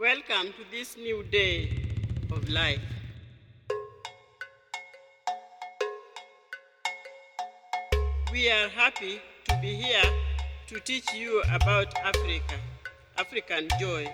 Welcome to this new day of life. We are happy to be here to teach you about Africa, African joy.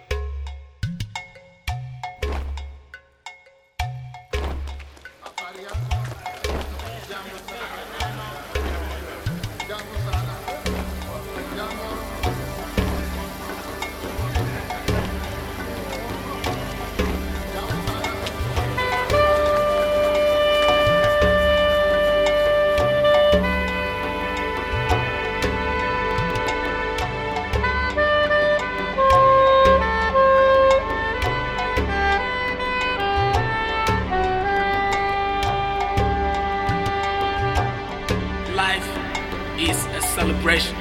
Is a celebration.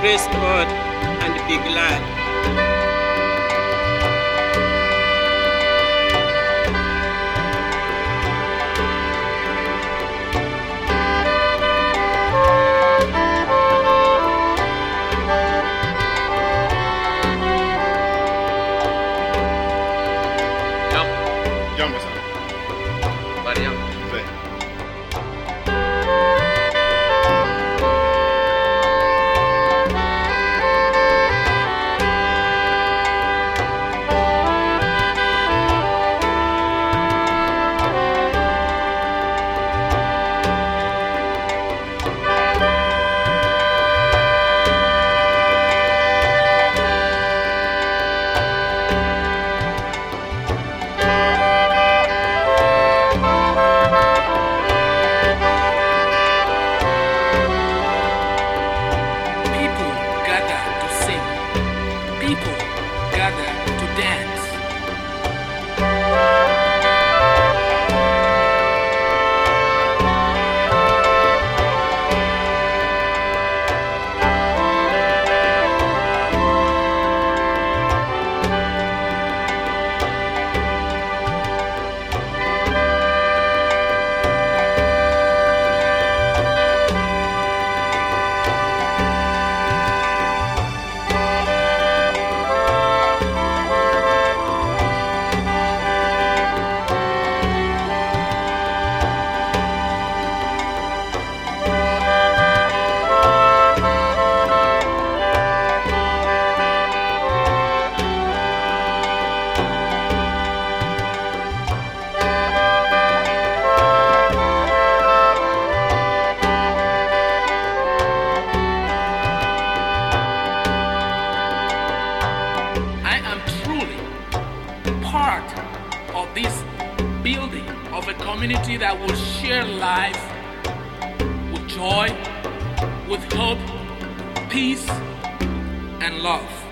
Praise God and be glad. Ya. María. Sí. Dance. This building of a community that will share life with joy, with hope, peace, and love.